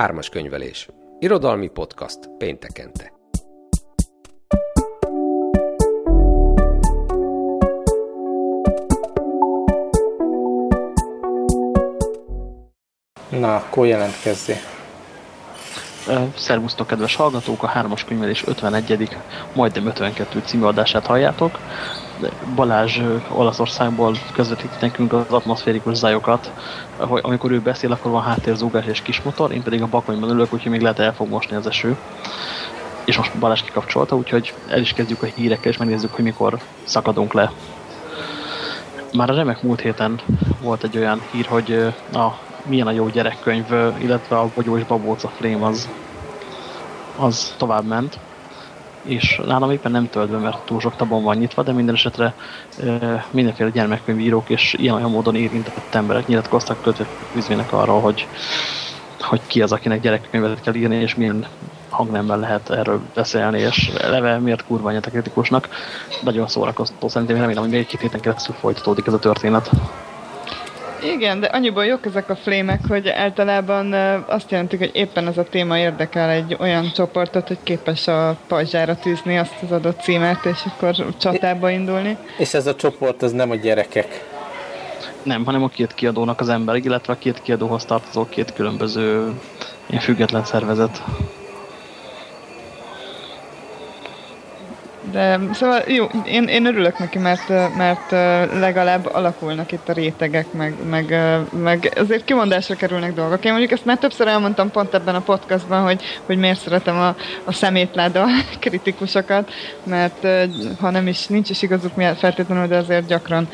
Ármas könyvelés. Irodalmi podcast péntekente. Na, akkor jelentkezzé. Szervusztok, kedves hallgatók! A 3-as könyvelés 51. majdnem 52 című adását halljátok. Balázs Olaszországból közvetít nekünk az atmoszférikus zajokat. Amikor ő beszél, akkor van háttérzúgás és kismotor, én pedig a bakonyban ülök, úgyhogy még lehet el fog mosni az eső. És most Balázs kikapcsolta, úgyhogy el is kezdjük a hírekkel, és megnézzük, hogy mikor szakadunk le. Már a remek múlt héten volt egy olyan hír, hogy a milyen a jó gyerekkönyv, illetve a Bogyó és Babóca Flame az, az tovább ment. És nálam éppen nem tölt mert túl sok tabon van nyitva, de minden esetre e, mindenféle gyermekkönyvírók és ilyen-olyan módon érintett emberek nyilatkoztak kötve üzvének arról, hogy, hogy ki az, akinek gyerekkönyvet kell írni, és milyen hangnemben lehet erről beszélni, és eleve miért kurva a kritikusnak. Nagyon szórakoztató, szerintem remélem, hogy még két héten keresztül folytatódik ez a történet. Igen, de annyiból jók ezek a flémek, hogy általában azt jelentik, hogy éppen ez a téma érdekel egy olyan csoportot, hogy képes a pajzsára tűzni azt az adott címet, és akkor csatába indulni. És ez a csoport, ez nem a gyerekek. Nem, hanem a két kiadónak az ember, illetve a két kiadóhoz tartozó két különböző ilyen független szervezet. De szóval jó, én, én örülök neki, mert, mert legalább alakulnak itt a rétegek, meg, meg, meg azért kimondásra kerülnek dolgok. Én mondjuk ezt már többször elmondtam pont ebben a podcastban, hogy, hogy miért szeretem a, a szemétláda kritikusokat, mert ha nem is, nincs is igazuk feltétlenül, de azért gyakran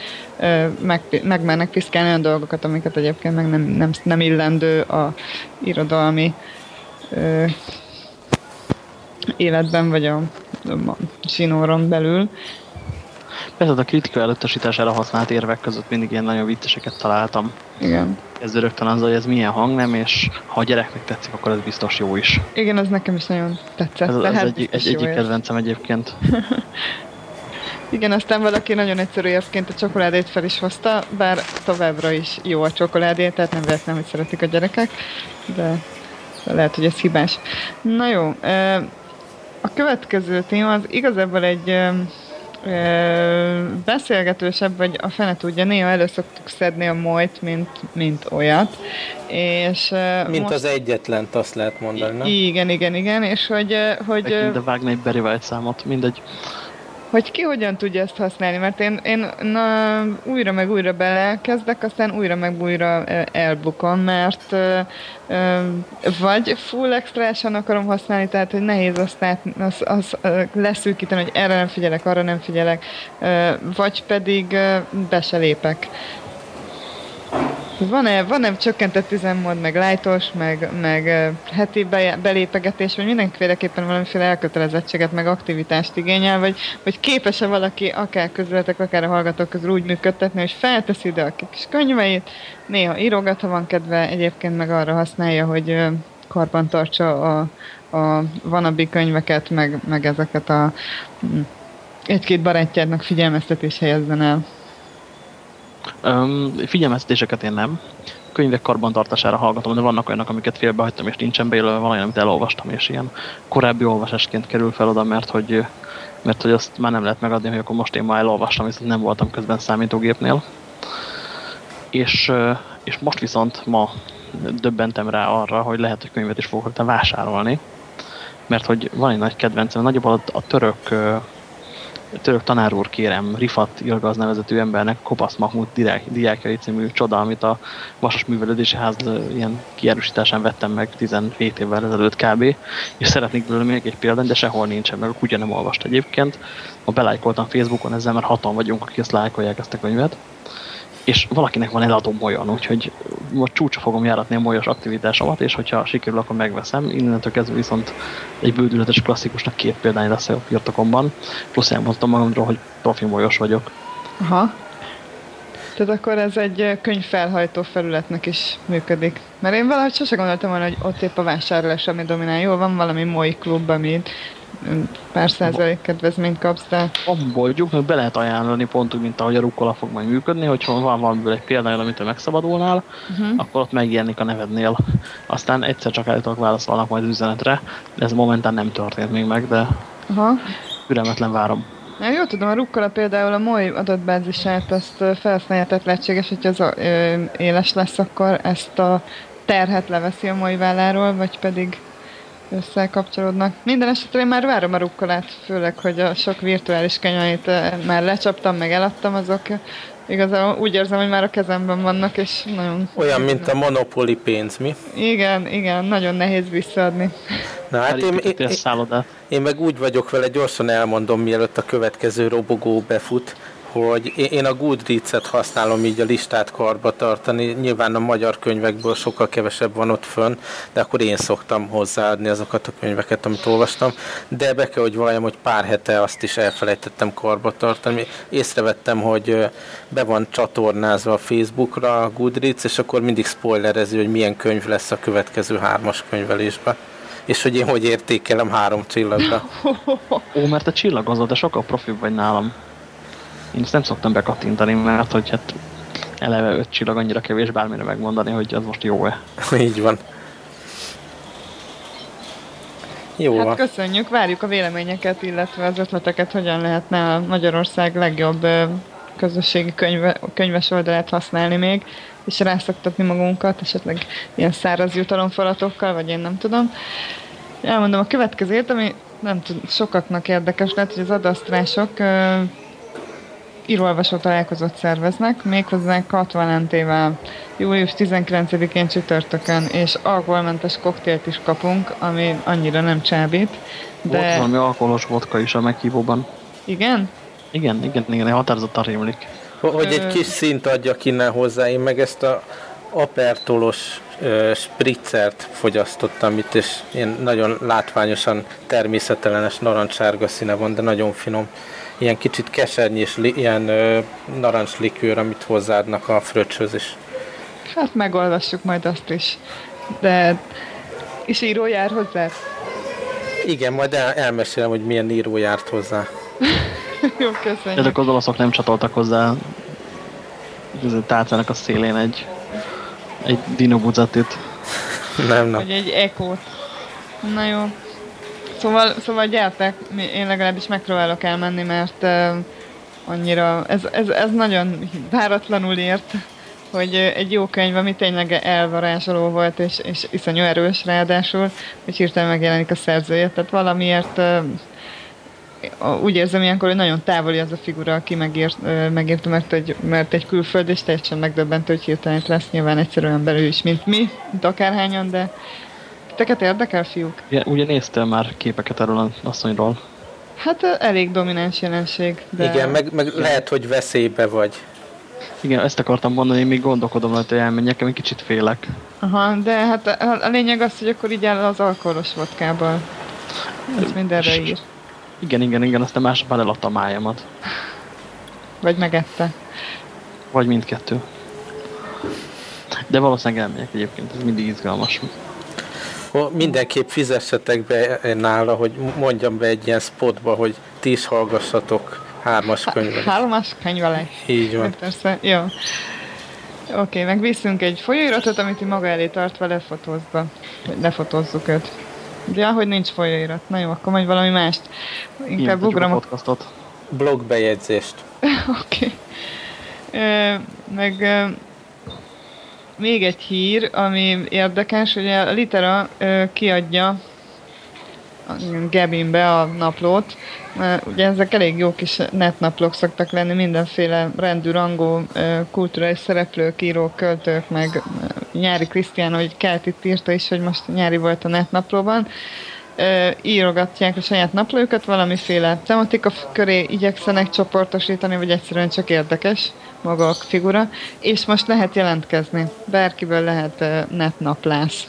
meg, megmennek piszkálni olyan dolgokat, amiket egyébként meg nem, nem, nem illendő a irodalmi életben, vagy a zsinóron belül. Persze a kritika elutasítására használt érvek között mindig ilyen nagyon vicceseket találtam. Igen. Ez rögtön az, hogy ez milyen hangnem, és ha a gyereknek tetszik, akkor ez biztos jó is. Igen, ez nekem is nagyon tetszett. Ez, ez egy, egy, egyik kedvencem egyébként. Igen, aztán valaki nagyon egyszerű érvként a csokoládét fel is hozta, bár továbbra is jó a csokoládé, tehát nem véletlen, hogy szeretik a gyerekek, de lehet, hogy ez hibás. Na jó, a következő téma az igazából egy ö, beszélgetősebb, vagy a fene tudja, néha elő szoktuk szedni a molyt, mint, mint olyat. És, mint most, az egyetlen, azt lehet mondani, nem? Igen, igen, igen, és hogy... hogy de vágni egy Barry White számot, mindegy hogy ki hogyan tudja ezt használni, mert én, én na, újra meg újra belekezdek, aztán újra meg újra elbukom, mert vagy full extrásan akarom használni, tehát hogy nehéz azt át, az, az, ö, leszűkíteni, hogy erre nem figyelek, arra nem figyelek, vagy pedig be se lépek. Van-e, van-e csökkentett üzemmód, meg lájtos, meg, meg heti be, belépegetés, vagy mindenféleképpen valamiféle elkötelezettséget, meg aktivitást igényel, vagy, vagy képes-e valaki akár közületek, akár a hallgatók közül úgy működtetni, hogy felteszi ide a kis könyveit, néha írogat, ha van kedve, egyébként meg arra használja, hogy karban tartsa a, a vanabi könyveket, meg, meg ezeket a mm, egy-két barátjádnak figyelmeztetés helyezzen el. Um, figyelmeztetéseket én nem. Könyvek karbantartására hallgatom, de vannak olyanok, amiket félbehagytam, és nincsen belőle, olyan, amit elolvastam, és ilyen korábbi olvasásként kerül fel oda, mert hogy, mert hogy azt már nem lehet megadni, hogy akkor most én már elolvastam, viszont nem voltam közben számítógépnél. És, és most viszont ma döbbentem rá arra, hogy lehet, hogy könyvet is fogok vásárolni, mert hogy van egy nagy kedvencem, nagyobb a török török tanár úr kérem, Rifat Irgaz nevezetű embernek Kopasz Mahmud diákjai című csoda, amit a Vasas Művelődési Ház ilyen kiárusításán vettem meg 17 évvel ezelőtt kb. És szeretnék belőle még egy példát, de sehol nincsen, meg a kutya nem olvast egyébként. Ma belájkoltam Facebookon ezzel, mert hatan vagyunk, akik ezt lájkolják ezt a könyvet és valakinek van eladom olyan, úgyhogy most csúcsra fogom járatni a molyos aktivitásomat, és hogyha sikerül, akkor megveszem. Innentől kezdve viszont egy bődületes klasszikusnak két példány lesz a birtokomban, plusz elmondtam magamról, hogy profi molyos vagyok. Aha. Tehát akkor ez egy könyvfelhajtó felületnek is működik. Mert én valahogy sose gondoltam volna, hogy ott épp a vásárlás, ami dominál. Jó, van valami moly klub, ami pár százalék kedvezményt kapsz, de... Abboldjuk, meg be lehet ajánlani pont úgy, mint ahogy a rukkola fog majd működni, hogyha van valamiből egy példány, amit megszabadulnál, uh-huh. akkor ott megjelenik a nevednél. Aztán egyszer csak állítólag válaszolnak majd üzenetre, ez momentán nem történt még meg, de Aha. türelmetlen várom. Ja, jól tudom, a rukkola például a MOI adatbázisát azt felhasználja, tehát lehetséges, hogy az ö, éles lesz, akkor ezt a terhet leveszi a MOI válláról, vagy pedig összekapcsolódnak. Minden esetre én már várom a rukkolát, főleg, hogy a sok virtuális kenyait már lecsaptam, meg eladtam, azok igazából úgy érzem, hogy már a kezemben vannak, és nagyon... Olyan, mint a monopoli pénz, mi? Igen, igen, nagyon nehéz visszaadni. Na hát én, én, én, én meg úgy vagyok vele, gyorsan elmondom, mielőtt a következő robogó befut, hogy én a Goodreads-et használom így a listát karba tartani. Nyilván a magyar könyvekből sokkal kevesebb van ott fönn, de akkor én szoktam hozzáadni azokat a könyveket, amit olvastam. De be kell, hogy valljam, hogy pár hete azt is elfelejtettem karba tartani. Észrevettem, hogy be van csatornázva a Facebookra a Goodreads, és akkor mindig spoilerezi, hogy milyen könyv lesz a következő hármas könyvelésben és hogy én hogy értékelem három csillagra. Ó, mert a csillagozod, de sokkal profibb vagy nálam. Én ezt nem szoktam bekattintani, mert hogy hát eleve öt csillag annyira kevés bármire megmondani, hogy az most jó-e. Így van. Jó. Hát köszönjük, várjuk a véleményeket, illetve az ötleteket, hogyan lehetne a Magyarország legjobb közösségi könyve, könyves oldalát használni még, és rászoktatni magunkat, esetleg ilyen száraz jutalomfalatokkal, vagy én nem tudom. Elmondom a következőt, ami nem tud, sokaknak érdekes lehet, hogy az adasztrások írólvasó találkozót szerveznek, méghozzá Katvalentével július 19-én csütörtökön, és alkoholmentes koktélt is kapunk, ami annyira nem csábít. De... Volt valami alkoholos vodka is a meghívóban. Igen? Igen, igen, igen, határozottan rémlik. Hogy egy kis szint adjak innen hozzá, én meg ezt a apertolos spritzert fogyasztottam itt, és én nagyon látványosan természetelenes narancssárga színe van, de nagyon finom ilyen kicsit kesernyés, ilyen ö, narancslikőr, amit hozzáadnak a fröccsöz is. Hát megolvassuk majd azt is. De és író jár hozzá? Igen, majd el, elmesélem, hogy milyen író járt hozzá. Jó, köszönjük. Ezek az olaszok nem csatoltak hozzá a tárcának a szélén egy egy dinobuzatit. Nem, nem. Vagy egy ekót. Na jó. Szóval, szóval gyertek, én legalábbis megpróbálok elmenni, mert uh, annyira, ez, ez, ez nagyon váratlanul ért, hogy egy jó könyv, ami tényleg elvarázsoló volt, és, és iszonyú erős ráadásul, hogy hirtelen megjelenik a szerzője, tehát valamiért uh, úgy érzem ilyenkor, hogy nagyon távoli az a figura, aki megírt, uh, megírta, mert egy, mert egy külföld, és teljesen megdöbbentő, hogy hirtelen lesz nyilván egyszerűen belül is, mint mi, mint akárhányan, de Teket érdekel, fiúk? Ja, ugye néztél már képeket erről az asszonyról? Hát elég domináns jelenség. De... Igen, meg, meg lehet, hogy veszélybe vagy. Igen, ezt akartam mondani, én még gondolkodom, hogy elmenjek, egy kicsit félek. Aha, de hát a, a lényeg az, hogy akkor így áll az alkoholos vodkából. Ez mindenre ír. Igen, igen, igen, aztán másnap már eladta a májamat. Vagy megette. Vagy mindkettő. De valószínűleg elmegyek egyébként, ez mindig izgalmas mindenképp fizessetek be nála, hogy mondjam be egy ilyen spotba, hogy ti is hallgassatok hármas könyvet. Hármas könyvelek. Így van. Persze, jó. Oké, okay, meg viszünk egy folyóiratot, amit maga elé tartva lefotózza. Lefotózzuk őt. De hogy nincs folyóirat. Na jó, akkor majd valami mást. Inkább ugrom. A podcastot. Blogbejegyzést. Oké. Okay. meg még egy hír, ami érdekes, hogy a Litera ö, kiadja Gebinbe a naplót. Ugye ezek elég jó kis netnaplók szoktak lenni, mindenféle rendű, rangú kulturális szereplők, írók, költők, meg Nyári Krisztián, hogy Kelt itt írta is, hogy most nyári volt a netnaplóban írogatják a saját naplójukat, valamiféle tematika köré igyekszenek csoportosítani, vagy egyszerűen csak érdekes maga a figura, és most lehet jelentkezni. Bárkiből lehet netnaplász.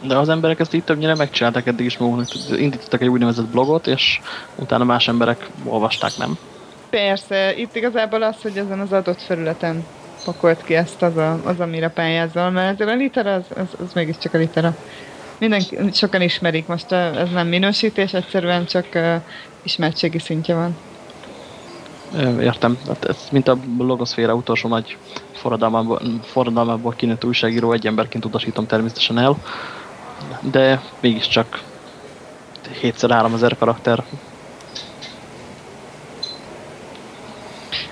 De az emberek ezt így többnyire megcsinálták eddig is maguknak. Indítottak egy úgynevezett blogot, és utána más emberek olvasták, nem? Persze, itt igazából az, hogy ezen az adott felületen pakolt ki ezt az, a, az amire pályázol, mert a litera az, az, az mégiscsak a litera. mindenki, sokan ismerik, most ez nem minősítés, egyszerűen csak ismertségi szintje van. Értem. Hát ez mint a logoszféra utolsó nagy forradalmából, forradalmából kinőtt újságíró, egy emberként utasítom természetesen el, de mégiscsak 7x3000 karakter.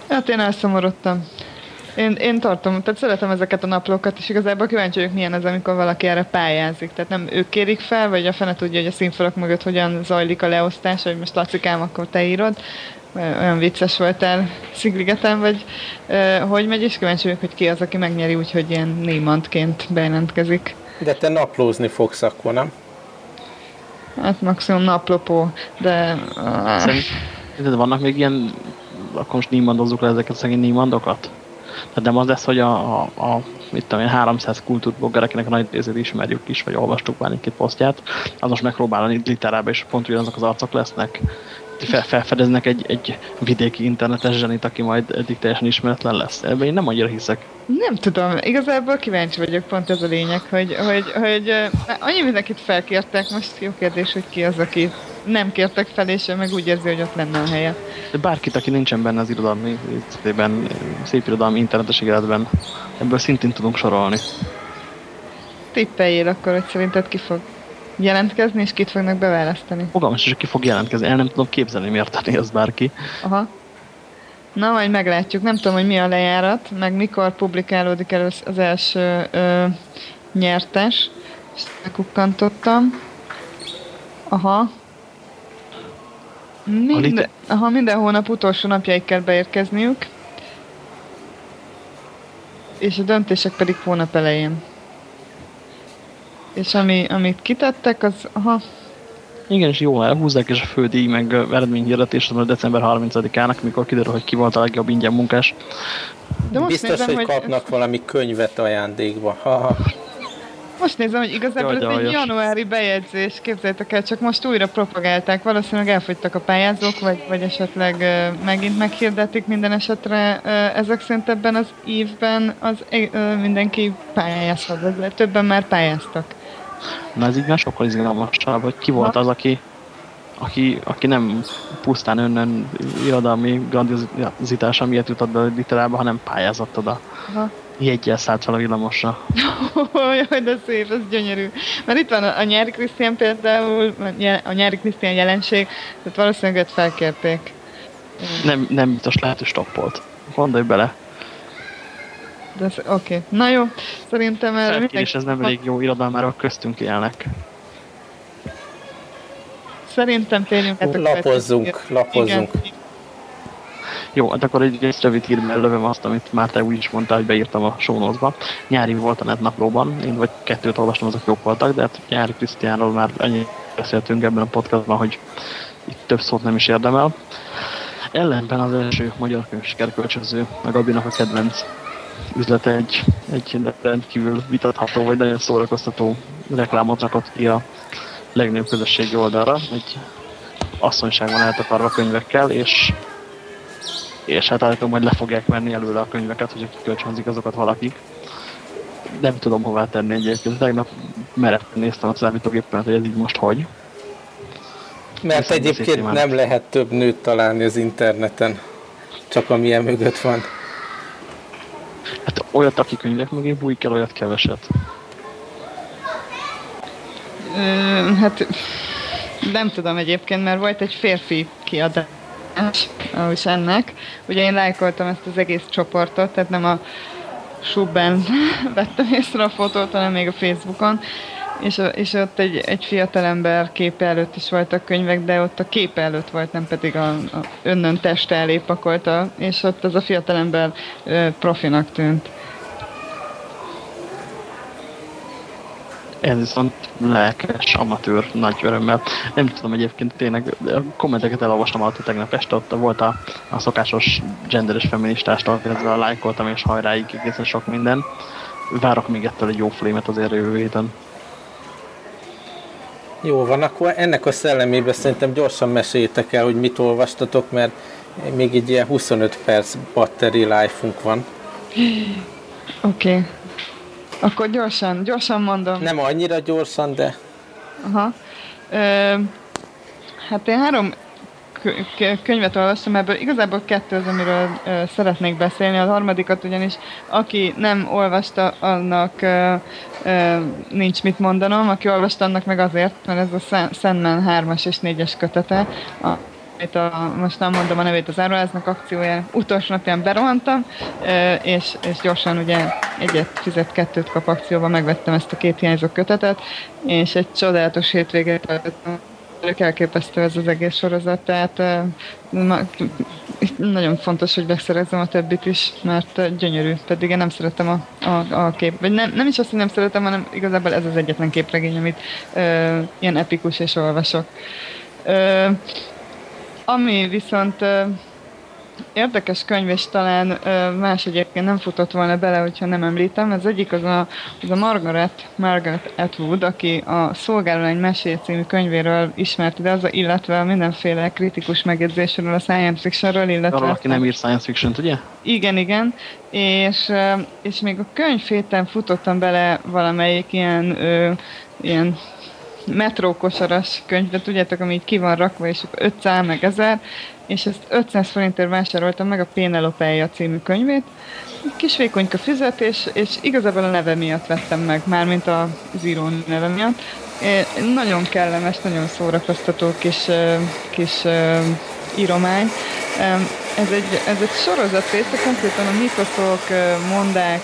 Hát én elszomorodtam. Én, én tartom, tehát szeretem ezeket a naplókat, és igazából kíváncsi vagyok, milyen ez, amikor valaki erre pályázik. Tehát nem ők kérik fel, vagy a fene tudja, hogy a színfalak mögött hogyan zajlik a leosztás, hogy most Lacikám, akkor te írod. Olyan vicces voltál Szigligeten, vagy uh, hogy megy, és kíváncsi vagyok, hogy ki az, aki megnyeri úgy, hogy ilyen némantként bejelentkezik. De te naplózni fogsz akkor, nem? Hát maximum naplopó, de... Uh... Szerinted vannak még ilyen, akkor most némandozzuk le ezeket a szegény némandokat? Tehát nem az lesz, hogy a, a, a mit tudom én, 300 kultúrblogger, akinek a nagy részét ismerjük is, vagy olvastuk már egy-két posztját, az most megpróbálni literába, és pont ugyanazok az arcok lesznek. Fel, felfedeznek egy, egy vidéki internetes zsenit, aki majd eddig teljesen ismeretlen lesz. Ebben én nem annyira hiszek. Nem tudom, igazából kíváncsi vagyok, pont ez a lényeg, hogy, hogy, hogy annyi mindenkit felkértek, most jó kérdés, hogy ki az, aki nem kértek fel, és meg úgy érzi, hogy ott lenne a helye. De bárkit, aki nincsen benne az irodalmi, szépen, szép irodalmi internetes életben, ebből szintén tudunk sorolni. Tippeljél akkor, hogy szerinted ki fog jelentkezni, és kit fognak beválasztani. Fogalmas, és ki fog jelentkezni. El nem tudom képzelni, miért tenni az bárki. Aha. Na, majd meglátjuk. Nem tudom, hogy mi a lejárat, meg mikor publikálódik el az első ö, nyertes. Ezt megkukkantottam. Aha, minden, aha, minden hónap utolsó napjaig kell beérkezniük, és a döntések pedig hónap elején. És ami, amit kitettek, az... Aha. Igen, és jól elhúzzák, és a fődíj meg eredményhirdetés a december 30-ának, mikor kiderül, hogy ki volt a legjobb ingyen munkás. De most Biztos, nézem, hogy, hogy kapnak valami könyvet ajándékba. Ha, ha. Most nézem, hogy igazából Jaj, ez egy januári bejegyzés, képzeljétek el, csak most újra propagálták, valószínűleg elfogytak a pályázók, vagy, vagy esetleg uh, megint meghirdetik minden esetre. Uh, ezek szerint ebben az évben az uh, mindenki pályázhat, többen már pályáztak. Na ez így már sokkal izgalmasabb, hogy ki volt az, aki, aki, aki nem pusztán önnön irodalmi grandiozitása miatt jutott be literába, hanem pályázott oda. Aha jegyel szállt fel a villamosra. Jaj, de szép, ez gyönyörű. Mert itt van a, a nyári Krisztián például, a nyári Krisztián jelenség, tehát valószínűleg őt felkérték. Nem, nem biztos lehet, hogy stoppolt. Gondolj bele. Oké, okay. na jó, szerintem erre mindenki... ez nem elég jó irodalmára köztünk élnek. Szerintem térjünk át a Lapozzunk, lapozzunk. Igen, jó, hát akkor egy, egy rövid hírben lövöm azt, amit már te úgy is mondtál, hogy beírtam a sónozba. Nyári volt a netnaplóban, én vagy kettőt olvastam, azok jók voltak, de hát Nyári Krisztiánról már ennyi beszéltünk ebben a podcastban, hogy itt több szót nem is érdemel. Ellenben az első magyar könyvsikerkölcsöző, meg Gabinak a kedvenc üzlete egy, egy rendkívül vitatható, vagy nagyon szórakoztató reklámot rakott ki a legnagyobb közösségi oldalra. Egy asszonyság van eltakarva könyvekkel, és és hát állítom, majd le fogják venni előle a könyveket, hogyha kikölcsönzik azokat valakik. Nem tudom hová tenni egyébként. Tegnap meretten néztem a számítógépen, hogy ez így most hogy. Mert Viszont egyébként nem lehet több nőt találni az interneten, csak amilyen mögött van. Hát olyat, aki könyvek mögé bújik el, olyat keveset. hát nem tudom egyébként, mert volt egy férfi kiadás is ennek. Ugye én lájkoltam ezt az egész csoportot, tehát nem a Subben vettem észre a fotót, hanem még a Facebookon, és, és ott egy, egy fiatalember képe előtt is voltak könyvek, de ott a képe előtt volt, nem pedig a, a önnön teste elé pakolta, és ott az a fiatalember profinak tűnt. ez viszont lelkes, amatőr, nagy örömmel. Nem tudom egyébként tényleg, kommenteket elolvastam alatt tegnap este, ott volt a, a szokásos genderes feministástól, ezzel lájkoltam, és hajráig egészen sok minden. Várok még ettől egy jó flémet azért jövő héten. Jó van, akkor ennek a szellemében szerintem gyorsan meséljétek el, hogy mit olvastatok, mert még egy ilyen 25 perc batteri life-unk van. Oké. Okay. Akkor gyorsan, gyorsan mondom. Nem annyira gyorsan, de... Aha. Ö, hát én három könyvet olvastam, ebből igazából kettő az, amiről szeretnék beszélni. A harmadikat ugyanis, aki nem olvasta, annak nincs mit mondanom, aki olvasta, annak meg azért, mert ez a Sandman 3-as és 4-es kötete, a a, most nem mondom a nevét az áruháznak akciója, utolsó napján berohantam, és, és gyorsan ugye egyet fizet kettőt kap akcióban megvettem ezt a két hiányzó kötetet, és egy csodálatos hétvégét töltöttem elképesztő ez az egész sorozat, tehát nagyon fontos, hogy beszerezzem a többit is, mert gyönyörű, pedig én nem szeretem a, a, a kép, vagy nem, nem is azt, hogy nem szeretem, hanem igazából ez az egyetlen képregény, amit ö, ilyen epikus és olvasok. Ö, ami viszont érdekes könyv, és talán más egyébként nem futott volna bele, hogyha nem említem. Ez egyik az a, az a Margaret, Margaret Atwood, aki a Szolgálólány Mesé című könyvéről ismert ide, az a, illetve mindenféle kritikus megjegyzésről a science fictionről, illetve... Arról, aki nem ír science fiction ugye? Igen, igen. És, és még a könyv héten futottam bele valamelyik ilyen, ö, ilyen metrókosaras könyvet, tudjátok, ami így ki van rakva, és 500 meg 1000, és ezt 500 forintért vásároltam meg a Pénelopeia című könyvét. Kis vékonyka fizetés, és igazából a neve miatt vettem meg, mármint az író neve miatt. Nagyon kellemes, nagyon szórakoztató kis, kis íromány. Ez egy, ez egy sorozat része, konkrétan a mitoszok, mondák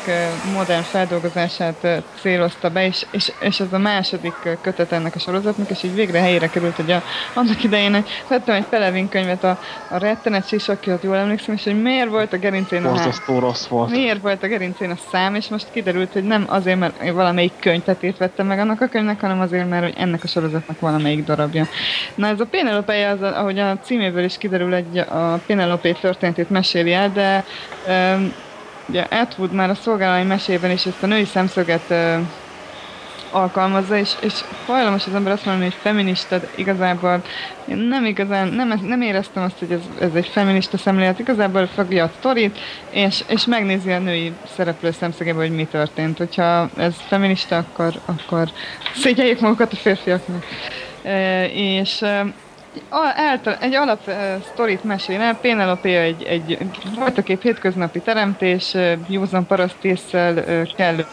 modern feldolgozását célozta be, és, és, és ez a második kötet ennek a sorozatnak, és így végre helyére került, hogy a, annak idején vettem egy Pelevin könyvet a, a rettenet sisakját, jól emlékszem, és hogy miért volt a gerincén a há... rossz volt. Miért volt a gerincén a szám, és most kiderült, hogy nem azért, mert valamelyik könyvtetét vettem meg annak a könyvnek, hanem azért, mert hogy ennek a sorozatnak valamelyik darabja. Na ez a Penelope, az, ahogy a címéből is kiderül, egy a Penelope történetét meséli el, de um, ugye Atwood már a szolgálati mesében is ezt a női szemszöget uh, alkalmazza, és, és hajlamos az ember azt mondani, hogy feminista, de igazából én nem igazán, nem, nem éreztem azt, hogy ez, ez egy feminista szemlélet, igazából fogja a sztorit, és, és megnézi a női szereplő szemszögéből, hogy mi történt. Hogyha ez feminista, akkor, akkor szégyeljék magukat a férfiaknak. E, és által, egy alap uh, sztorit mesél el. Penelope egy, egy voltaképp hétköznapi teremtés, uh, józan parasztészsel uh, kellő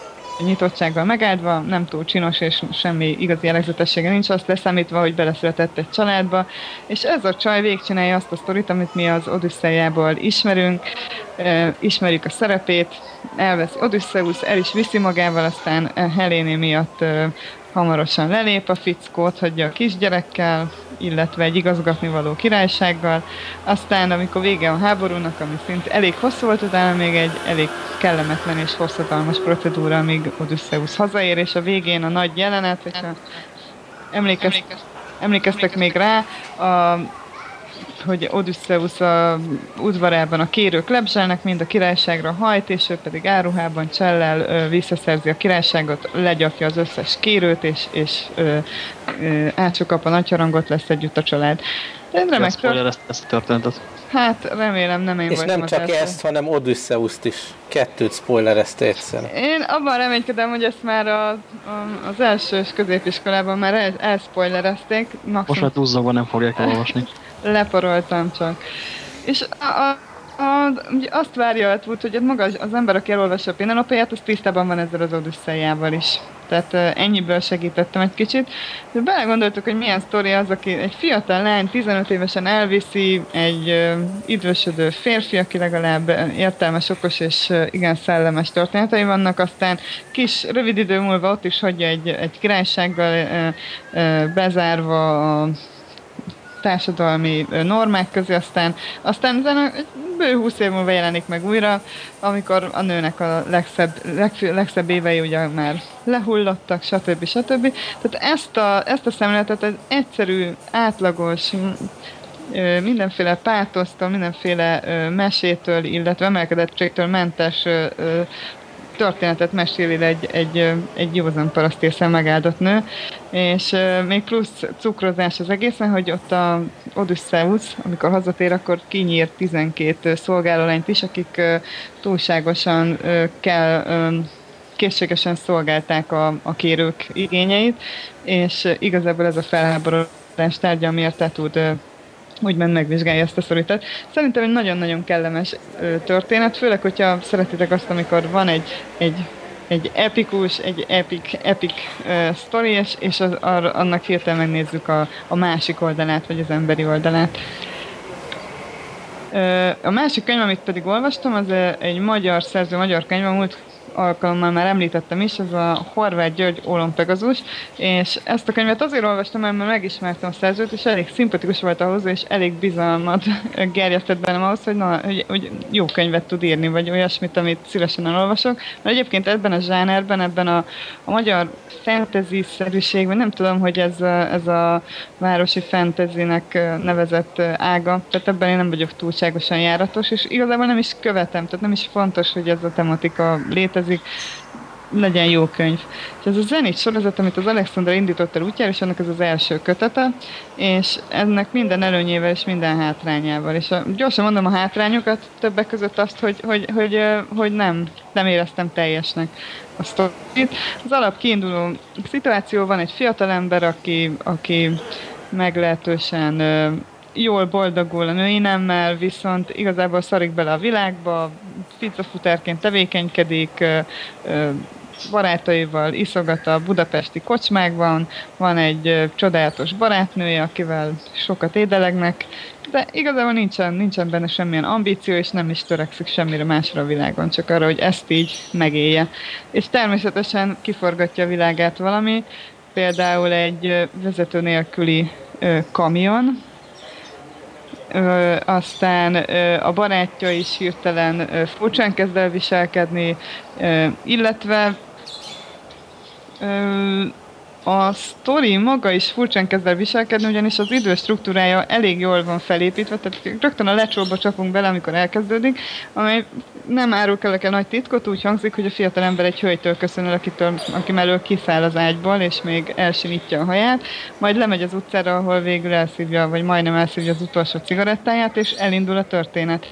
nyitottsággal megáldva, nem túl csinos és semmi igazi jellegzetessége nincs, azt leszámítva, hogy beleszületett egy családba, és ez a csaj végigcsinálja azt a sztorit, amit mi az Odüsszejából ismerünk, uh, ismerjük a szerepét, elvesz Odüsszeusz, el is viszi magával, aztán Heléné miatt uh, hamarosan lelép a fickót, hagyja a kisgyerekkel, illetve egy igazgatni való királysággal. Aztán, amikor vége a háborúnak, ami szint elég hosszú volt, utána még egy elég kellemetlen és hosszadalmas procedúra, amíg Odysseus hazaér, és a végén a nagy jelenet, és a, emlékez, emlékeztek még rá, a hogy Odysseus a udvarában a kérők lebzselnek, mind a királyságra hajt, és ő pedig áruhában csellel visszaszerzi a királyságot, legyakja az összes kérőt, és, és ö, ö, átsokap a nagyharangot, lesz együtt a család. De remek tört... ezt, ezt a történetet. Hát remélem nem én És voltam nem csak első. ezt, hanem Odysseus-t is. Kettőt spoilerezte egyszer. Én abban reménykedem, hogy ezt már a, a, az elsős középiskolában már el, elspoilerezték. Maximum. Most már túlzóban nem fogják olvasni. Leparoltam csak. És a, a, a, azt várja a út, hogy maga az ember, aki elolvassa a Penelope-ját, az tisztában van ezzel az Odüsszeiával is. Tehát ennyiből segítettem egy kicsit. De belegondoltuk, hogy milyen sztori az, aki egy fiatal lány 15 évesen elviszi egy idősödő férfi, aki legalább értelmes, okos és igen szellemes történetei vannak, aztán kis rövid idő múlva ott is hagyja egy, egy királysággal bezárva a társadalmi normák közé, aztán, aztán egy bő húsz év múlva jelenik meg újra, amikor a nőnek a legszebb, leg, legszebb évei ugye már lehullottak, stb. stb. Tehát ezt a, ezt a szemléletet egy egyszerű, átlagos, mindenféle pátosztól, mindenféle mesétől, illetve emelkedettségtől mentes történetet meséli egy, egy, egy józan parasztészen megáldott nő, és még plusz cukrozás az egészen, hogy ott a Odysseus, amikor hazatér, akkor kinyír 12 szolgálólányt is, akik túlságosan kell készségesen szolgálták a, a kérők igényeit, és igazából ez a felháborodás tárgya, amiért tud úgymond megvizsgálja ezt a szorítát. Szerintem egy nagyon-nagyon kellemes történet, főleg, hogyha szeretitek azt, amikor van egy, egy egy epikus, egy epic, epic uh, sztori, és, és az, ar, annak hirtelen megnézzük a, a másik oldalát, vagy az emberi oldalát. Uh, a másik könyv, amit pedig olvastam, az egy magyar szerző, magyar könyv, a múlt alkalommal már említettem is, ez a Horváth György Ólom Pegazus, és ezt a könyvet azért olvastam, mert megismertem a szerzőt, és elég szimpatikus volt ahhoz, és elég bizalmat gerjesztett bennem ahhoz, hogy, na, hogy, hogy jó könyvet tud írni, vagy olyasmit, amit szívesen elolvasok. Mert egyébként ebben a zsánerben, ebben a, a magyar fantasy-szerűségben, nem tudom, hogy ez a, ez a városi fantasynek nevezett ága, tehát ebben én nem vagyok túlságosan járatos, és igazából nem is követem, tehát nem is fontos, hogy ez a tematika létezik, legyen jó könyv. Ez a Zenit sorozat, amit az Alexander indított el útjára, és ennek ez az első kötete, és ennek minden előnyével és minden hátrányával. És a, gyorsan mondom a hátrányokat, többek között azt, hogy, hogy, hogy, hogy nem, nem éreztem teljesnek a sztorit. Az alap kiinduló szituáció van egy fiatalember, aki, aki meglehetősen jól boldogul a női nemmel, viszont igazából szarik bele a világba, pizzafutárként tevékenykedik, barátaival iszogat a budapesti kocsmákban, van egy csodálatos barátnője, akivel sokat édelegnek, de igazából nincsen, nincsen benne semmilyen ambíció, és nem is törekszik semmire másra a világon, csak arra, hogy ezt így megélje. És természetesen kiforgatja a világát valami, például egy vezető nélküli kamion, Ö, aztán ö, a barátja is hirtelen ö, furcsán kezd el viselkedni, ö, illetve ö, a sztori maga is furcsán kezd el viselkedni, ugyanis az idő struktúrája elég jól van felépítve, tehát rögtön a lecsóba csapunk bele, amikor elkezdődik, amely nem árul el nagy titkot, úgy hangzik, hogy a fiatal ember egy hölgytől köszönöl, akitől, aki mellől kiszáll az ágyból, és még elsimítja a haját, majd lemegy az utcára, ahol végül elszívja, vagy majdnem elszívja az utolsó cigarettáját, és elindul a történet.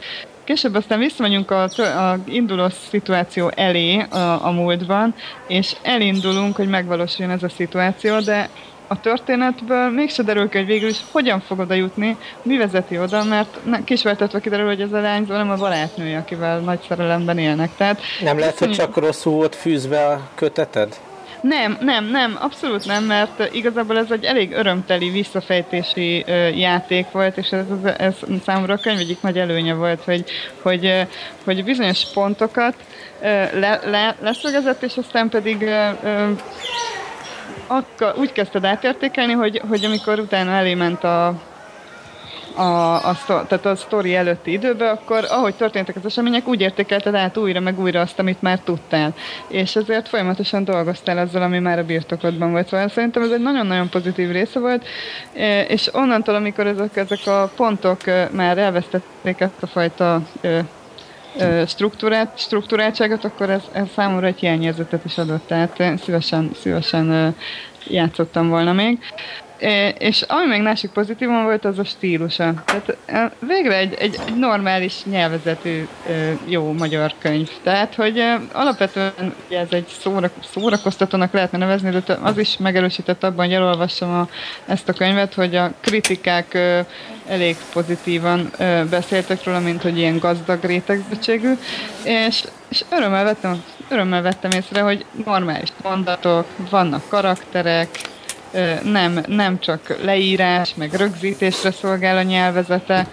Később aztán visszamegyünk a, a induló szituáció elé a, a múltban, és elindulunk, hogy megvalósuljon ez a szituáció, de a történetből mégse derül ki, hogy végül is hogyan fog oda jutni, mi vezeti oda, mert kisvertetve kiderül, hogy ez a lányzó nem a barátnője, akivel nagy szerelemben élnek. Tehát nem lehet, hogy csak rosszul volt fűzve a köteted? Nem, nem, nem, abszolút nem, mert igazából ez egy elég örömteli visszafejtési ö, játék volt, és ez, ez, ez számomra a könyv egyik nagy előnye volt, hogy, hogy, hogy bizonyos pontokat le, le, leszögezett, és aztán pedig akkor úgy kezdted átértékelni, hogy, hogy amikor utána elé ment a, a, a, tehát a sztori előtti időbe, akkor ahogy történtek az események, úgy értékelted át újra, meg újra azt, amit már tudtál. És ezért folyamatosan dolgoztál azzal, ami már a birtokodban volt. Szóval szerintem ez egy nagyon-nagyon pozitív része volt, e, és onnantól, amikor ezek, ezek a pontok e, már elvesztették ezt a fajta e, struktúrát, struktúráltságot, akkor ez, ez számomra egy hiányérzetet is adott, tehát szívesen, szívesen játszottam volna még. És ami még másik pozitívum volt, az a stílusa. Tehát végre egy, egy, egy normális nyelvezetű jó magyar könyv. Tehát, hogy alapvetően ez egy szórak, szórakoztatónak lehetne nevezni, de az is megerősített abban, hogy elolvassam a, ezt a könyvet, hogy a kritikák elég pozitívan beszéltek róla, mint hogy ilyen gazdag rétegzettségű, és, és örömmel vettem, örömmel vettem észre, hogy normális mondatok, vannak karakterek, nem, nem csak leírás, meg rögzítésre szolgál a nyelvezete,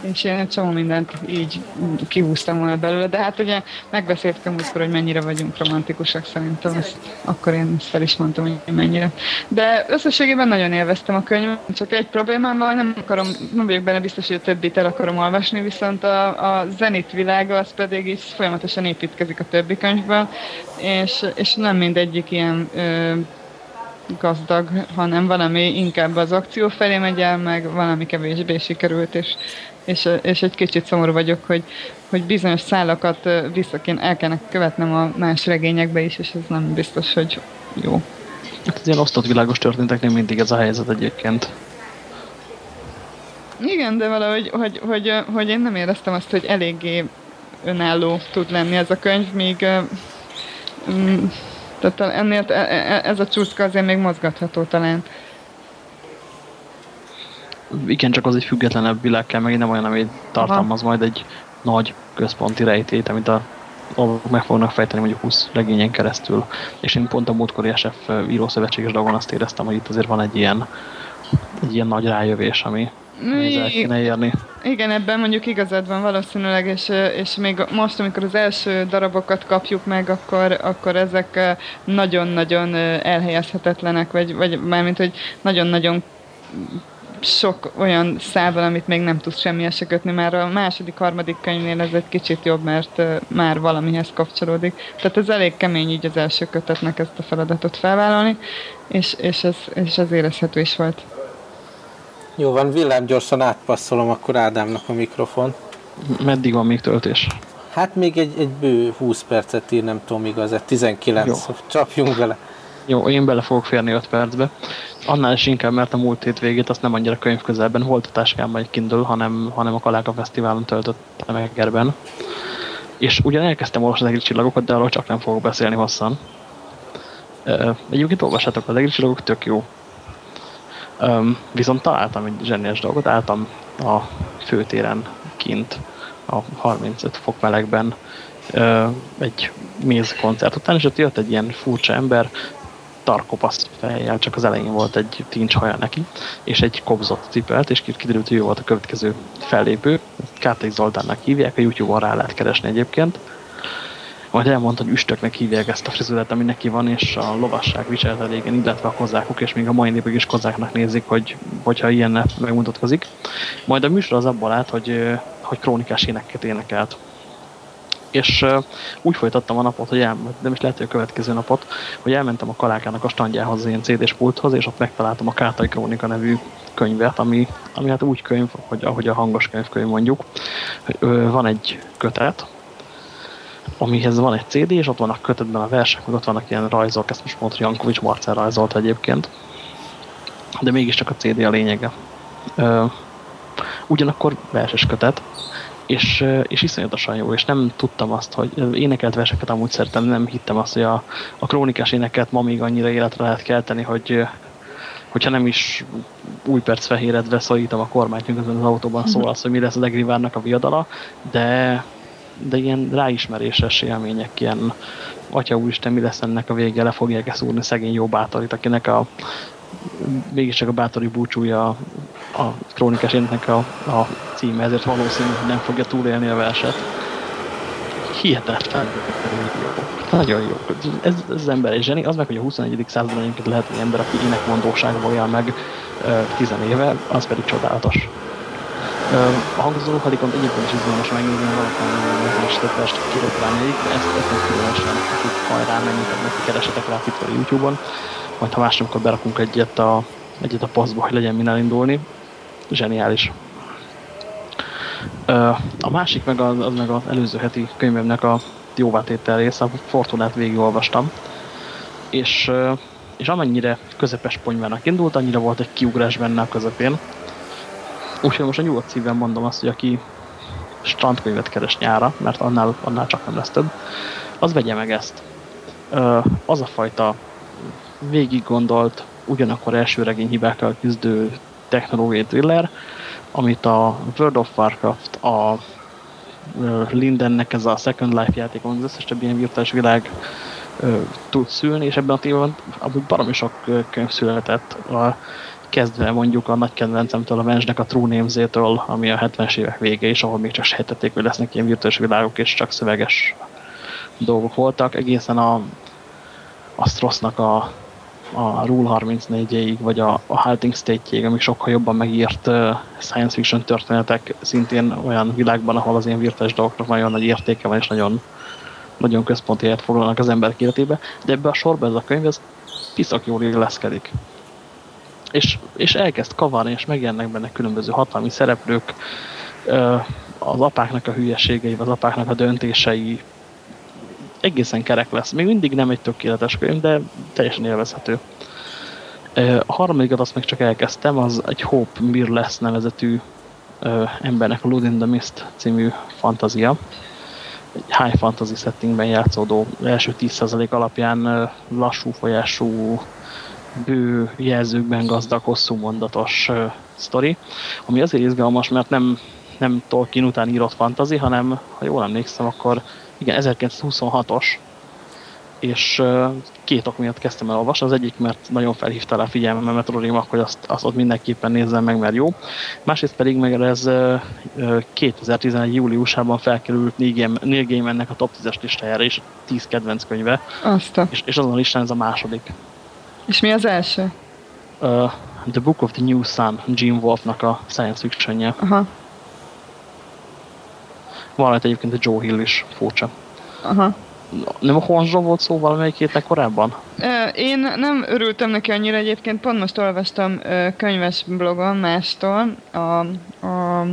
és én egy csomó mindent így kihúztam volna belőle, de hát ugye megbeszéltük a múltkor, hogy mennyire vagyunk romantikusak szerintem, ezt, akkor én ezt fel is mondtam, hogy mennyire. De összességében nagyon élveztem a könyvet, csak egy problémám van, nem akarom, nem vagyok benne biztos, hogy a többit el akarom olvasni, viszont a, a zenit világa az pedig is folyamatosan építkezik a többi könyvből, és, és nem mindegyik ilyen ö, gazdag, hanem valami inkább az akció felé megy el, meg valami kevésbé sikerült, és, és, és egy kicsit szomorú vagyok, hogy, hogy bizonyos szálakat vissza kéne, el kellene követnem a más regényekbe is, és ez nem biztos, hogy jó. Hát az ilyen osztott világos történeteknél mindig ez a helyzet egyébként. Igen, de valahogy hogy, hogy, hogy én nem éreztem azt, hogy eléggé önálló tud lenni ez a könyv, míg mm, tehát ennél e, e, ez a csúszka azért még mozgatható talán. Igen, csak az egy függetlenebb világ kell, meg nem olyan, ami tartalmaz Aha. majd egy nagy központi rejtét, amit a meg fognak fejteni mondjuk 20 regényen keresztül. És én pont a múltkori SF írószövetséges dolgon azt éreztem, hogy itt azért van egy ilyen, egy ilyen nagy rájövés, ami el kéne érni. Igen, ebben mondjuk igazad van valószínűleg, és, és még most, amikor az első darabokat kapjuk meg, akkor, akkor ezek nagyon-nagyon elhelyezhetetlenek, vagy, vagy mármint, hogy nagyon-nagyon sok olyan szál amit még nem tudsz semmi se kötni. Már a második, harmadik könyvnél ez egy kicsit jobb, mert már valamihez kapcsolódik. Tehát ez elég kemény így az első kötetnek ezt a feladatot felvállalni, és, és, ez, és ez érezhető is volt. Jó van, villám gyorsan átpasszolom akkor Ádámnak a mikrofon. Meddig van még töltés? Hát még egy, egy bő 20 percet ír, nem tudom igaz, 19, Jó. csapjunk bele. Jó, én bele fogok férni 5 percbe. Annál is inkább, mert a múlt hét végét azt nem annyira könyv közelben volt a táskámban egy Kindle, hanem, hanem a Kaláka Fesztiválon töltöttem Egerben. És ugyan elkezdtem olvasni az egri csillagokat, de arról csak nem fogok beszélni hosszan. Egyébként olvassátok, az egri csillagok tök jó. Um, viszont találtam egy zseniás dolgot, álltam a főtéren kint a 35 fok melegben uh, egy méz koncert után, és ott jött egy ilyen furcsa ember, tarkopasz fejjel, csak az elején volt egy tincs haja neki, és egy kobzott cipelt, és kiderült, hogy ő volt a következő fellépő. Kártai Zoltánnak hívják, a YouTube-on rá lehet keresni egyébként. Majd elmondta, hogy üstöknek hívják ezt a frizurát, ami neki van, és a lovasság viselte régen, illetve a kozákok, és még a mai népek is kozáknak nézik, hogy, hogyha ilyen megmutatkozik. Majd a műsor az abból állt, hogy, hogy krónikás éneket énekelt és uh, úgy folytattam a napot, hogy el, nem is lehet, hogy a következő napot, hogy elmentem a Kalákának a standjához, az ilyen CD-s pulthoz, és ott megtaláltam a Kártai Krónika nevű könyvet, ami, ami hát úgy könyv, hogy ahogy a hangos könyvkönyv mondjuk. Ö, van egy kötet, amihez van egy CD, és ott vannak kötetben a versek, meg ott vannak ilyen rajzok, ezt most mondta, Jankovics Marcel rajzolt egyébként, de mégiscsak a CD a lényege. Ö, ugyanakkor verses kötet, és, és iszonyatosan jó, és nem tudtam azt, hogy énekelt verseket amúgy szeretem, nem hittem azt, hogy a, a krónikás éneket ma még annyira életre lehet kelteni, hogy hogyha nem is új perc fehéredve szólítom a kormányt, miközben az autóban szól az, hogy mi lesz az Egrivárnak a viadala, de, de ilyen ráismeréses élmények, ilyen Atya úristen, mi lesz ennek a vége, le fogják ezt úrni szegény jó bátorit, akinek a mégiscsak a bátori búcsúja a krónikás a, a címe, ezért valószínű, hogy nem fogja túlélni a verset. Hihetetlen. Nagyon jó. Ez, ez az ember egy zseni. Az meg, hogy a 21. században egyébként lehet egy ember, aki énekmondóságban olyan meg tizenéve, az pedig csodálatos. A hangzó hadikont egyébként is izgalmas megnézni, valóban is több verset kiroplányai, de ezt, ezt nem különösen, akik hajrá menjünk, neki keresetek rá itt a YouTube-on majd ha más berakunk egyet a, egyet a posztba, hogy legyen min elindulni. Zseniális. A másik meg az, az meg az előző heti könyvemnek a jóvátétel része, a Fortunát végigolvastam. És, és amennyire közepes ponyvának indult, annyira volt egy kiugrás benne a közepén. Úgyhogy most a nyugodt szívben mondom azt, hogy aki strandkönyvet keres nyára, mert annál, annál csak nem lesz több, az vegye meg ezt. Az a fajta végig gondolt, ugyanakkor első regény hibákkal küzdő technológiai thriller, amit a World of Warcraft, a Lindennek ez a Second Life játékon, az összes több ilyen virtuális világ tud szülni, és ebben a témában amúgy baromi sok könyv született, a, kezdve mondjuk a nagy kedvencemtől, a Venge-nek a True Names-től, ami a 70-es évek vége is, ahol még csak sejtették, hogy lesznek ilyen virtuális világok, és csak szöveges dolgok voltak, egészen a Astrosnak a a Rule 34-ig, vagy a, a Halting State-ig, amik sokkal jobban megírt uh, science fiction történetek, szintén olyan világban, ahol az ilyen virtuális dolgoknak nagyon nagy értéke van, és nagyon, nagyon központi helyet foglalnak az ember életébe, de ebbe a sorba ez a könyv, ez piszak jól illeszkedik. És, és elkezd kavarni, és megjelennek benne különböző hatalmi szereplők, az apáknak a hülyeségei, az apáknak a döntései, egészen kerek lesz. Még mindig nem egy tökéletes könyv, de teljesen élvezhető. A harmadikat azt meg csak elkezdtem, az egy Hope Mirrorless nevezetű embernek a Lud the Mist című fantazia. egy high fantasy settingben játszódó első 10% alapján lassú folyású, bő jelzőkben gazdag, hosszú mondatos sztori, ami azért izgalmas, mert nem, nem Tolkien után írott fantasy, hanem, ha jól emlékszem, akkor igen, 1926-os, és két ok miatt kezdtem el olvasni. Az egyik, mert nagyon felhívta rá figyelmemet Rorim, hogy azt, azt ott mindenképpen nézzem meg, mert jó. Másrészt pedig meg ez 2011. júliusában felkerült Neil Gaimannek a top 10-es listájára is, 10 kedvenc könyve. Azt és, és azon a listán ez a második. És mi az első? Uh, the Book of the New Sun, Jim Wolfnak a science fiction-je. Aha. Van egyébként a Joe Hill is, furcsa. Aha nem a Honzsó volt szó valamelyik hétnek korábban? Én nem örültem neki annyira egyébként, pont most olvastam könyves blogon mástól, a, a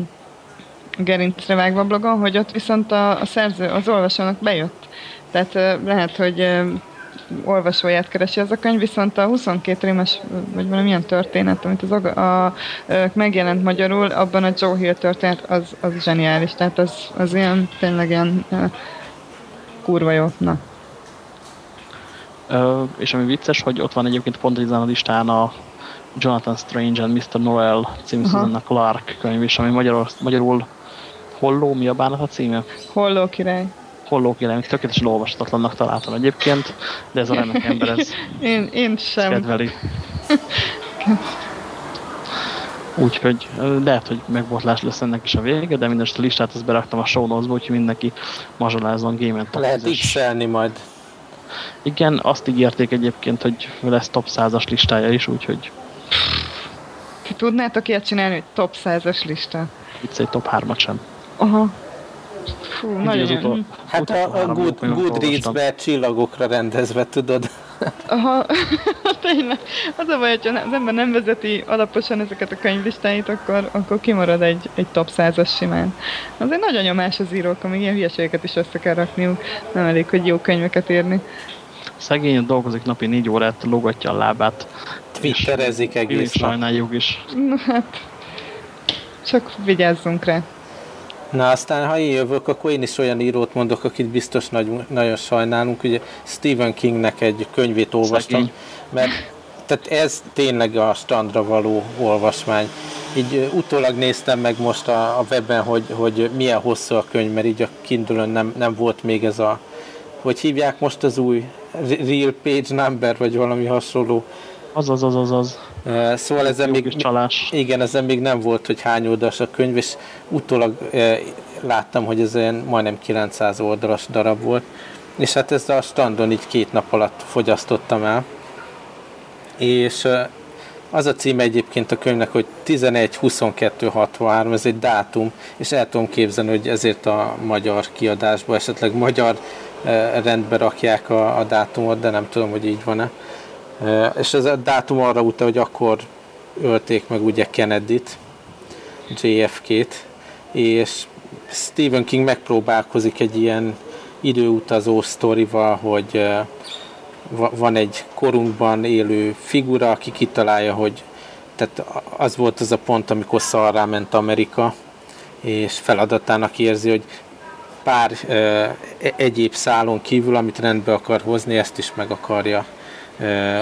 Gerincre vágva blogon, hogy ott viszont a, a szerző, az olvasónak bejött. Tehát lehet, hogy olvasóját keresi az a könyv, viszont a 22 rémes, vagy valamilyen történet, amit az a, a, a, megjelent magyarul, abban a Joe Hill történet, az, az zseniális. Tehát az, az ilyen, tényleg ilyen kurva jó. Na. Ö, és ami vicces, hogy ott van egyébként pont ezen a listán a Jonathan Strange and Mr. Noel című Susanna Clark könyv is, ami magyarul, magyarul Holló, mi a bánat a címe? Holló király. Holló király, amit tökéletesen olvastatlannak találtam egyébként, de ez a remek ember, ez én, én sem. kedveli. Úgyhogy lehet, hogy megbotlás lesz ennek is a vége, de mindesetre a listát ezt beraktam a show notes úgyhogy mindenki mazsolázzon Game Lehet x majd. Igen, azt ígérték egyébként, hogy lesz top 100-as listája is, úgyhogy... Ti tudnátok ilyet csinálni, hogy top 100-as lista? Itt egy top 3-at sem. Aha. Fú, nagyon utol, Hát a, a Good, Goodreads-be csillagokra rendezve, tudod? Aha, tényleg. Az a baj, hogy az ember nem vezeti alaposan ezeket a könyvlistáit, akkor, akkor kimarad egy, egy top 100-as simán. Azért nagyon nyomás az írók, amíg ilyen hülyeségeket is össze kell rakniuk. Nem elég, hogy jó könyveket írni. Szegény dolgozik napi négy órát, logatja a lábát. Twitterezik egész Sajnáljuk is. Na hát, csak vigyázzunk rá. Na aztán, ha én jövök, akkor én is olyan írót mondok, akit biztos nagy, nagyon sajnálunk. Ugye Stephen Kingnek egy könyvét olvastam, Szegény. mert tehát ez tényleg a standra való olvasmány. Így utólag néztem meg most a, a webben, hogy, hogy milyen hosszú a könyv, mert így a kindle nem, nem volt még ez a, hogy hívják most az új real page number, vagy valami hasonló. Az, az, az, az, az. Szóval ezen még, csalás. igen, ezen még nem volt, hogy hány oldalas a könyv, és utólag láttam, hogy ez olyan majdnem 900 oldalas darab volt, és hát ezt a standon így két nap alatt fogyasztottam el. És az a címe egyébként a könyvnek, hogy 11-22-63, ez egy dátum, és el tudom képzelni, hogy ezért a magyar kiadásba esetleg magyar rendbe rakják a, a dátumot, de nem tudom, hogy így van-e. És ez a dátum arra utal, hogy akkor ölték meg ugye Kennedy-t, JFK-t, és Stephen King megpróbálkozik egy ilyen időutazó sztorival, hogy van egy korunkban élő figura, aki kitalálja, hogy tehát az volt az a pont, amikor szarrá ment Amerika, és feladatának érzi, hogy pár e, egyéb szálon kívül, amit rendbe akar hozni, ezt is meg akarja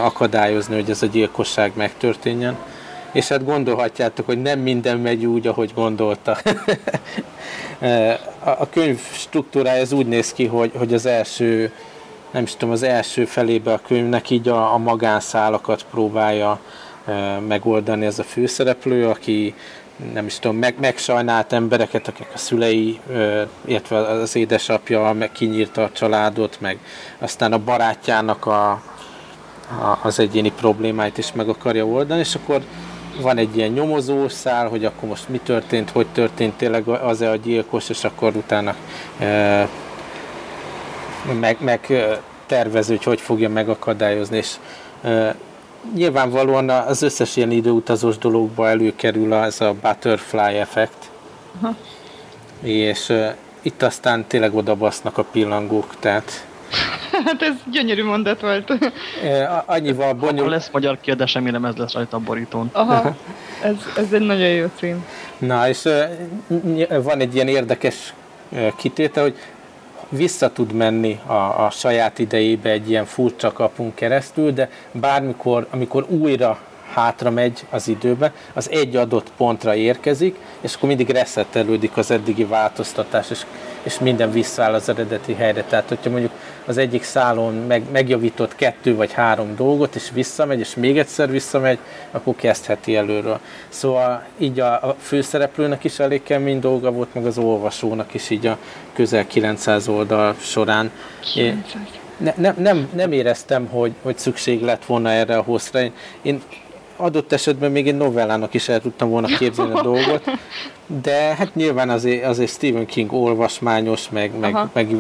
akadályozni, hogy ez a gyilkosság megtörténjen. És hát gondolhatjátok, hogy nem minden megy úgy, ahogy gondolta. a könyv struktúrája az úgy néz ki, hogy, hogy az első, nem is tudom, az első felébe a könyvnek így a, a magánszálakat próbálja megoldani ez a főszereplő, aki nem is tudom, meg, megsajnált embereket, akik a szülei, illetve az édesapja meg kinyírta a családot, meg aztán a barátjának a, az egyéni problémáit is meg akarja oldani, és akkor van egy ilyen nyomozó szál, hogy akkor most mi történt, hogy történt tényleg az-e a gyilkos, és akkor utána e, meg, meg tervező, hogy hogy fogja megakadályozni, és e, nyilvánvalóan az összes ilyen időutazós dologba előkerül az a butterfly effekt, Aha. és e, itt aztán tényleg odabasznak a pillangók, tehát Hát ez gyönyörű mondat volt. Annyival bonyolult. lesz magyar kérdés, remélem ez lesz rajta a borítón. Aha, ez, ez egy nagyon jó cím. Na, és van egy ilyen érdekes kitétel, hogy vissza tud menni a, a saját idejébe egy ilyen furcsa kapunk keresztül, de bármikor, amikor újra hátra megy az időbe, az egy adott pontra érkezik, és akkor mindig reszettelődik az eddigi változtatás, és, és minden visszaáll az eredeti helyre. Tehát, hogyha mondjuk az egyik szálon meg, megjavított kettő vagy három dolgot, és visszamegy, és még egyszer visszamegy, akkor kezdheti előről. Szóval így a, a főszereplőnek is elég kemény dolga volt, meg az olvasónak is így a közel 900 oldal során. 900. ne, nem, nem, nem éreztem, hogy, hogy szükség lett volna erre a hosszra. Én, én adott esetben még egy novellának is el tudtam volna képzelni a dolgot, de hát nyilván azért, azért Stephen King olvasmányos, meg, meg, meg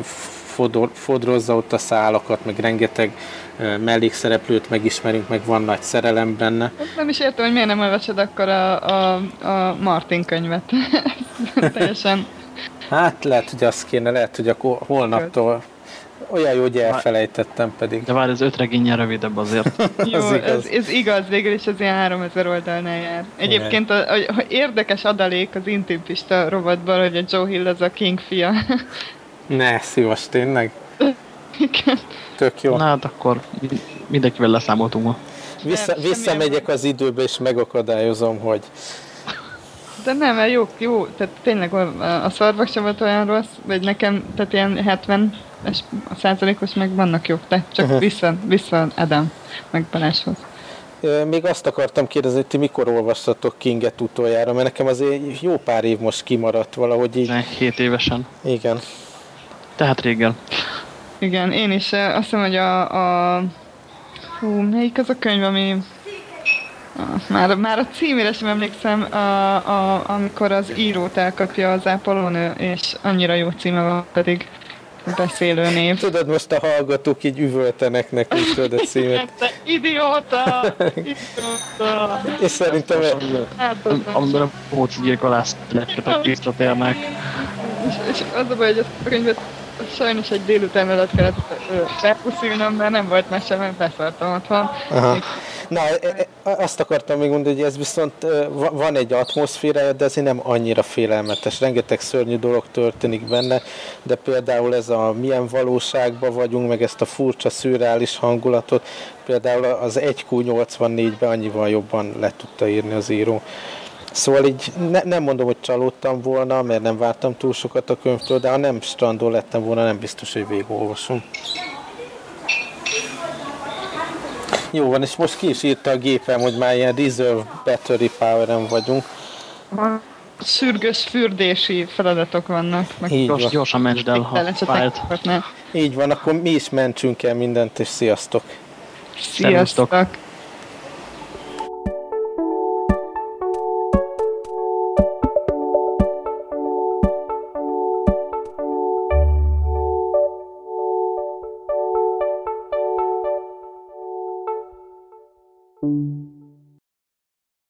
fodor, fodrozza ott a szálakat, meg rengeteg mellékszereplőt megismerünk, meg van nagy szerelem benne. Nem is értem, hogy miért nem olvasod akkor a, a, a Martin könyvet. Teljesen. Hát lehet, hogy azt kéne, lehet, hogy akkor holnaptól olyan jó, hogy elfelejtettem pedig. De várj, ez öt regényen rövidebb azért. jó, az igaz. Ez, ez igaz, végül is az ilyen 3000 oldalnál jár. Egyébként a, a, a érdekes adalék az intimpista rovatban, hogy a Joe Hill az a King fia. Ne, szívas, tényleg? Igen. Tök jó. Na hát akkor mindenkivel leszámoltunk ma. Vissza, visszamegyek az időbe és megakadályozom, hogy de nem, mert jó, jó, tehát tényleg a szarvak sem volt olyan rossz, vagy nekem, tehát ilyen 70 a százalékos meg vannak jók, de csak uh-huh. vissza, vissza Adam, meg Balázshoz. Még azt akartam kérdezni, hogy ti mikor olvastatok Kinget utoljára, mert nekem azért jó pár év most kimaradt valahogy így. 7 évesen. Igen. Tehát régen. Igen, én is azt hiszem, hogy a, a hú, melyik az a könyv, ami már, már a címére sem emlékszem, a, a, amikor az írót elkapja az ápolónő, és annyira jó címe van pedig beszélő név. Tudod, most a hallgatók így üvöltenek nekünk, tudod a címet. Te idióta! idióta! És szerintem... Hát, amiben a pócgyilkolást visszatérnek. És, és az a baj, hogy a könyvet sajnos egy délután alatt kellett felpuszilnom, mert nem volt mese, mert beszartam otthon. Aha. Na, e, e, azt akartam még mondani, hogy ez viszont van egy atmoszférája, de azért nem annyira félelmetes. Rengeteg szörnyű dolog történik benne, de például ez a milyen valóságban vagyunk, meg ezt a furcsa, szürreális hangulatot, például az 1Q84-ben annyival jobban le tudta írni az író. Szóval így ne, nem mondom, hogy csalódtam volna, mert nem vártam túl sokat a könyvtől, de ha nem strandol lettem volna, nem biztos, hogy végigolvasom. Jó van, és most ki is írta a gépem, hogy már ilyen reserve battery power vagyunk. Sürgős fürdési feladatok vannak. Meg Így gyors, van. Gyorsan mentsd el a fájlt. Így van, akkor mi is mentsünk el mindent, és sziasztok! Sziasztok! sziasztok.